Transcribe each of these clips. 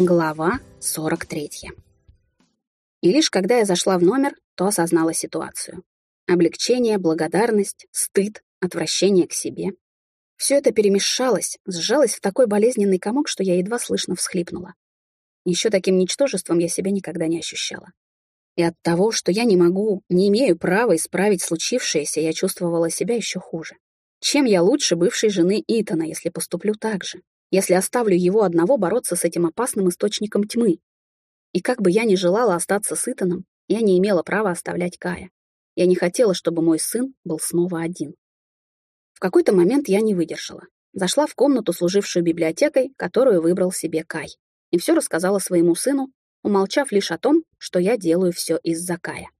Глава 43. И лишь когда я зашла в номер, то осознала ситуацию. Облегчение, благодарность, стыд, отвращение к себе. Все это перемешалось, сжалось в такой болезненный комок, что я едва слышно всхлипнула. Еще таким ничтожеством я себя никогда не ощущала. И от того, что я не могу, не имею права исправить случившееся, я чувствовала себя еще хуже. Чем я лучше бывшей жены Итана, если поступлю так же? Если оставлю его одного бороться с этим опасным источником тьмы. И как бы я ни желала остаться с Итаном, я не имела права оставлять Кая. Я не хотела, чтобы мой сын был снова один. В какой-то момент я не выдержала. Зашла в комнату, служившую библиотекой, которую выбрал себе Кай, и все рассказала своему сыну, умолчав лишь о том, что я делаю все из-за Кая.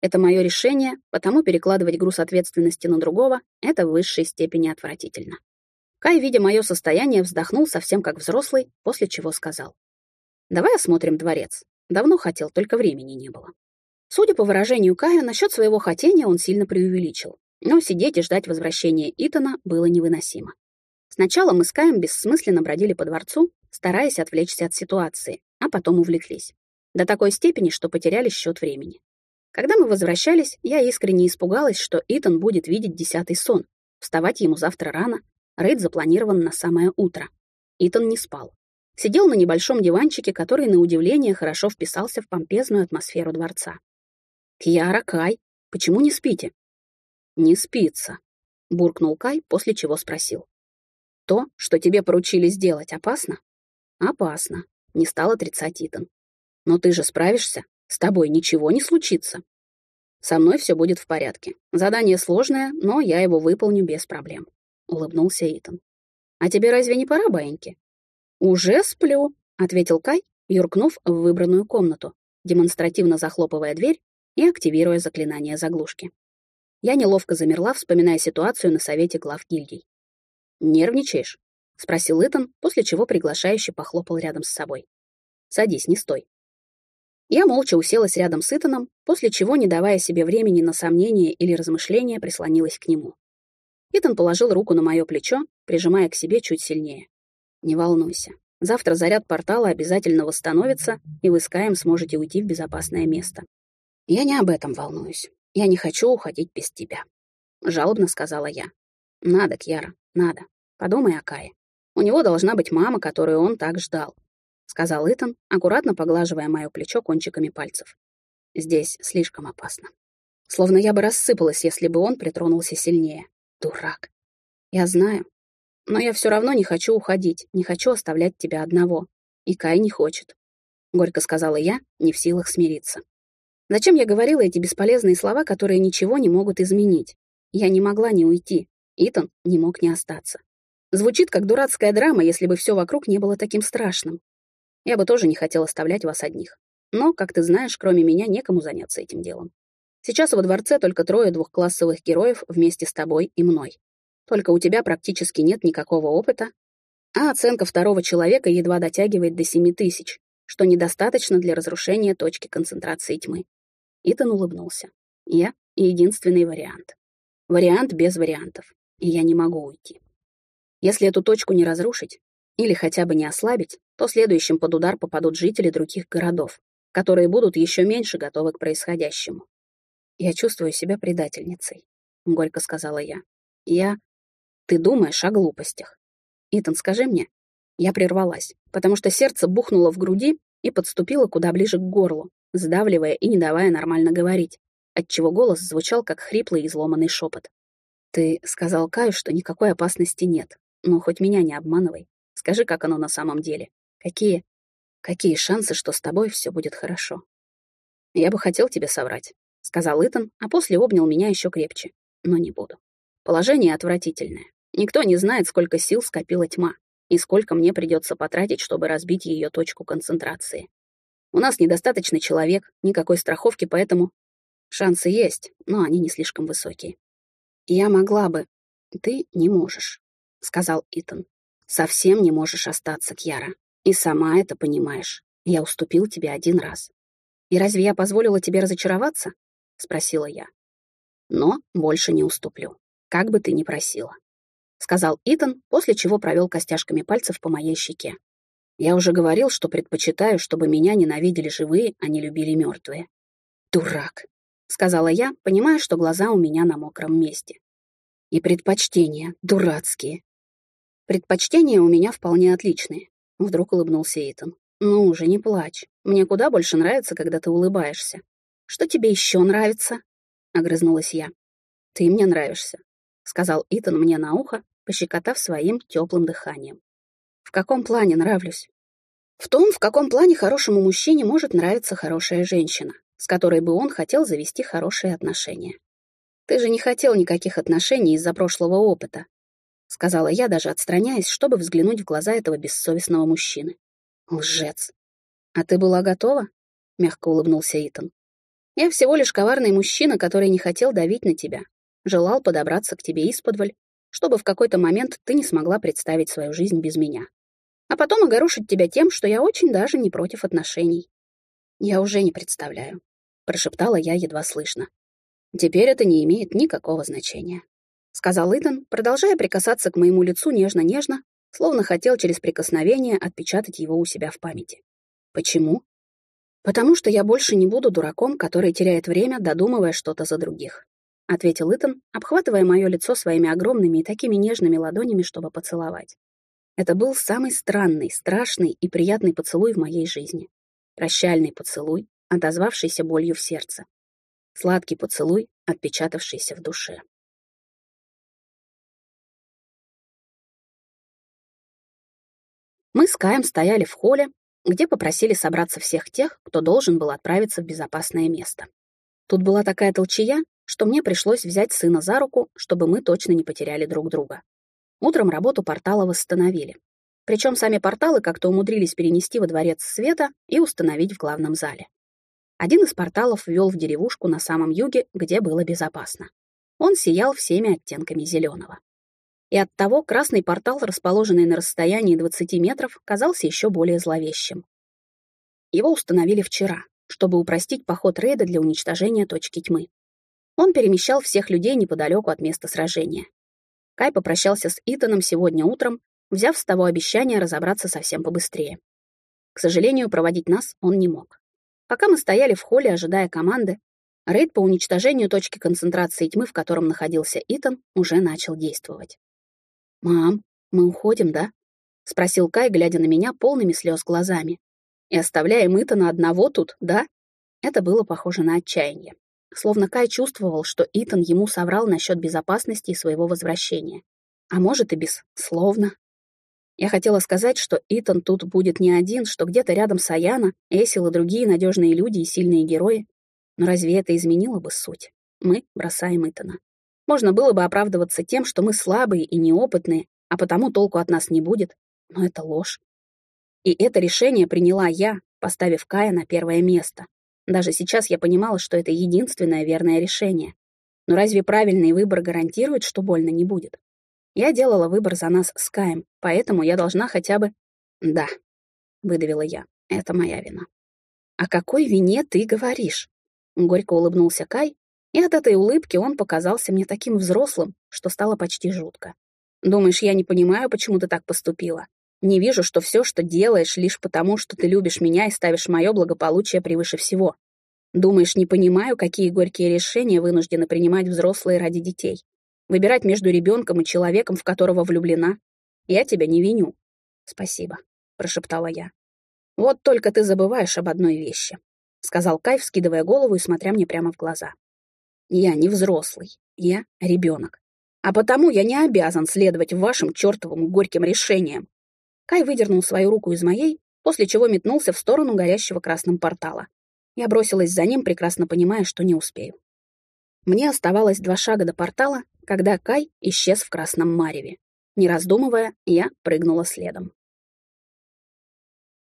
Это мое решение, потому перекладывать груз ответственности на другого — это в высшей степени отвратительно. Кай, видя мое состояние, вздохнул совсем как взрослый, после чего сказал. «Давай осмотрим дворец. Давно хотел, только времени не было». Судя по выражению Кая, насчет своего хотения он сильно преувеличил. Но сидеть и ждать возвращения Итана было невыносимо. Сначала мы с Каем бессмысленно бродили по дворцу, стараясь отвлечься от ситуации, а потом увлеклись. До такой степени, что потеряли счет времени. Когда мы возвращались, я искренне испугалась, что Итан будет видеть десятый сон, вставать ему завтра рано, Рейд запланирован на самое утро. Итан не спал. Сидел на небольшом диванчике, который, на удивление, хорошо вписался в помпезную атмосферу дворца. «Кьяра, Кай, почему не спите?» «Не спится», — буркнул Кай, после чего спросил. «То, что тебе поручили сделать, опасно?» «Опасно», — не стал отрицать Итан. «Но ты же справишься, с тобой ничего не случится». «Со мной все будет в порядке. Задание сложное, но я его выполню без проблем» улыбнулся Итан. «А тебе разве не пора, баиньки?» «Уже сплю», — ответил Кай, юркнув в выбранную комнату, демонстративно захлопывая дверь и активируя заклинание заглушки. Я неловко замерла, вспоминая ситуацию на совете глав гильдий. «Нервничаешь?» — спросил Итан, после чего приглашающе похлопал рядом с собой. «Садись, не стой». Я молча уселась рядом с Итаном, после чего, не давая себе времени на сомнения или размышления, прислонилась к нему. Итан положил руку на мое плечо, прижимая к себе чуть сильнее. «Не волнуйся. Завтра заряд портала обязательно восстановится, и вы с Каем сможете уйти в безопасное место. Я не об этом волнуюсь. Я не хочу уходить без тебя», — жалобно сказала я. «Надо, Кьяра, надо. Подумай о Кае. У него должна быть мама, которую он так ждал», — сказал Итан, аккуратно поглаживая мое плечо кончиками пальцев. «Здесь слишком опасно. Словно я бы рассыпалась, если бы он притронулся сильнее. Дурак. Я знаю. Но я все равно не хочу уходить, не хочу оставлять тебя одного. И Кай не хочет. Горько сказала я, не в силах смириться. Зачем я говорила эти бесполезные слова, которые ничего не могут изменить? Я не могла не уйти. Итан не мог не остаться. Звучит как дурацкая драма, если бы все вокруг не было таким страшным. Я бы тоже не хотел оставлять вас одних. Но, как ты знаешь, кроме меня некому заняться этим делом. Сейчас во дворце только трое двухклассовых героев вместе с тобой и мной. Только у тебя практически нет никакого опыта, а оценка второго человека едва дотягивает до семи тысяч, что недостаточно для разрушения точки концентрации тьмы. Итан улыбнулся. Я — единственный вариант. Вариант без вариантов. И я не могу уйти. Если эту точку не разрушить, или хотя бы не ослабить, то следующим под удар попадут жители других городов, которые будут еще меньше готовы к происходящему. «Я чувствую себя предательницей», — горько сказала я. «Я... Ты думаешь о глупостях. Итан, скажи мне». Я прервалась, потому что сердце бухнуло в груди и подступило куда ближе к горлу, сдавливая и не давая нормально говорить, отчего голос звучал как хриплый и изломанный шепот. «Ты сказал Каю, что никакой опасности нет, но хоть меня не обманывай. Скажи, как оно на самом деле. Какие... Какие шансы, что с тобой все будет хорошо? Я бы хотел тебе соврать, — сказал Итан, а после обнял меня еще крепче. Но не буду. Положение отвратительное. Никто не знает, сколько сил скопила тьма, и сколько мне придется потратить, чтобы разбить ее точку концентрации. У нас недостаточно человек, никакой страховки, поэтому шансы есть, но они не слишком высокие. Я могла бы... Ты не можешь, — сказал Итан. Совсем не можешь остаться, Кьяра. И сама это понимаешь. Я уступил тебе один раз. И разве я позволила тебе разочароваться? — спросила я. «Но больше не уступлю, как бы ты ни просила», — сказал Итан, после чего провел костяшками пальцев по моей щеке. Я уже говорил, что предпочитаю, чтобы меня ненавидели живые, а не любили мертвые. Дурак, сказала я, понимая, что глаза у меня на мокром месте. И предпочтения дурацкие. Предпочтения у меня вполне отличные. Вдруг улыбнулся Итан. Ну уже не плачь. Мне куда больше нравится, когда ты улыбаешься. Что тебе еще нравится? Огрызнулась я. Ты мне нравишься, сказал Итан мне на ухо, пощекотав своим теплым дыханием. В каком плане нравлюсь? В том, в каком плане хорошему мужчине может нравиться хорошая женщина, с которой бы он хотел завести хорошие отношения. Ты же не хотел никаких отношений из-за прошлого опыта, сказала я, даже отстраняясь, чтобы взглянуть в глаза этого бессовестного мужчины. Лжец. А ты была готова? мягко улыбнулся Итан. Я всего лишь коварный мужчина, который не хотел давить на тебя, желал подобраться к тебе исподволь, чтобы в какой-то момент ты не смогла представить свою жизнь без меня. А потом огорошить тебя тем, что я очень даже не против отношений. Я уже не представляю, прошептала я едва слышно. Теперь это не имеет никакого значения, сказал Итан, продолжая прикасаться к моему лицу нежно-нежно, словно хотел через прикосновение отпечатать его у себя в памяти. Почему? Потому что я больше не буду дураком, который теряет время, додумывая что-то за других ответил Итан, обхватывая мое лицо своими огромными и такими нежными ладонями, чтобы поцеловать. Это был самый странный, страшный и приятный поцелуй в моей жизни. Прощальный поцелуй, отозвавшийся болью в сердце. Сладкий поцелуй, отпечатавшийся в душе. Мы с Каем стояли в холле, где попросили собраться всех тех, кто должен был отправиться в безопасное место. Тут была такая толчая, что мне пришлось взять сына за руку, чтобы мы точно не потеряли друг друга. Утром работу портала восстановили. Причем сами порталы как-то умудрились перенести во дворец света и установить в главном зале. Один из порталов ввел в деревушку на самом юге, где было безопасно. Он сиял всеми оттенками зеленого. И оттого красный портал, расположенный на расстоянии 20 метров, казался еще более зловещим. Его установили вчера, чтобы упростить поход рейда для уничтожения точки тьмы. Он перемещал всех людей неподалеку от места сражения. Кай попрощался с Итаном сегодня утром, взяв с того обещание разобраться совсем побыстрее. К сожалению, проводить нас он не мог. Пока мы стояли в холле, ожидая команды, рейд по уничтожению точки концентрации тьмы, в котором находился Итан, уже начал действовать. «Мам, мы уходим, да?» — спросил Кай, глядя на меня полными слез глазами. «И оставляем Итана одного тут, да?» Это было похоже на отчаяние. Словно Кай чувствовал, что Итан ему соврал насчет безопасности и своего возвращения. А может и без словно. Я хотела сказать, что Итан тут будет не один, что где-то рядом Саяна, Эсил и другие надежные люди и сильные герои. Но разве это изменило бы суть? Мы бросаем Итана. Можно было бы оправдываться тем, что мы слабые и неопытные, а потому толку от нас не будет. Но это ложь. И это решение приняла я, поставив Кая на первое место. Даже сейчас я понимала, что это единственное верное решение. Но разве правильный выбор гарантирует, что больно не будет? Я делала выбор за нас с Каем, поэтому я должна хотя бы... Да, выдавила я. Это моя вина. О какой вине ты говоришь? Горько улыбнулся Кай, и от этой улыбки он показался мне таким взрослым, что стало почти жутко. Думаешь, я не понимаю, почему ты так поступила? Не вижу, что все, что делаешь, лишь потому, что ты любишь меня и ставишь мое благополучие превыше всего. Думаешь, не понимаю, какие горькие решения вынуждены принимать взрослые ради детей? Выбирать между ребенком и человеком, в которого влюблена? Я тебя не виню. Спасибо, прошептала я. Вот только ты забываешь об одной вещи, сказал Кай, вскидывая голову и смотря мне прямо в глаза. Я не взрослый, я ребенок. А потому я не обязан следовать вашим чертовым горьким решениям. Кай выдернул свою руку из моей, после чего метнулся в сторону горящего красным портала. Я бросилась за ним, прекрасно понимая, что не успею. Мне оставалось два шага до портала, когда Кай исчез в красном мареве. Не раздумывая, я прыгнула следом.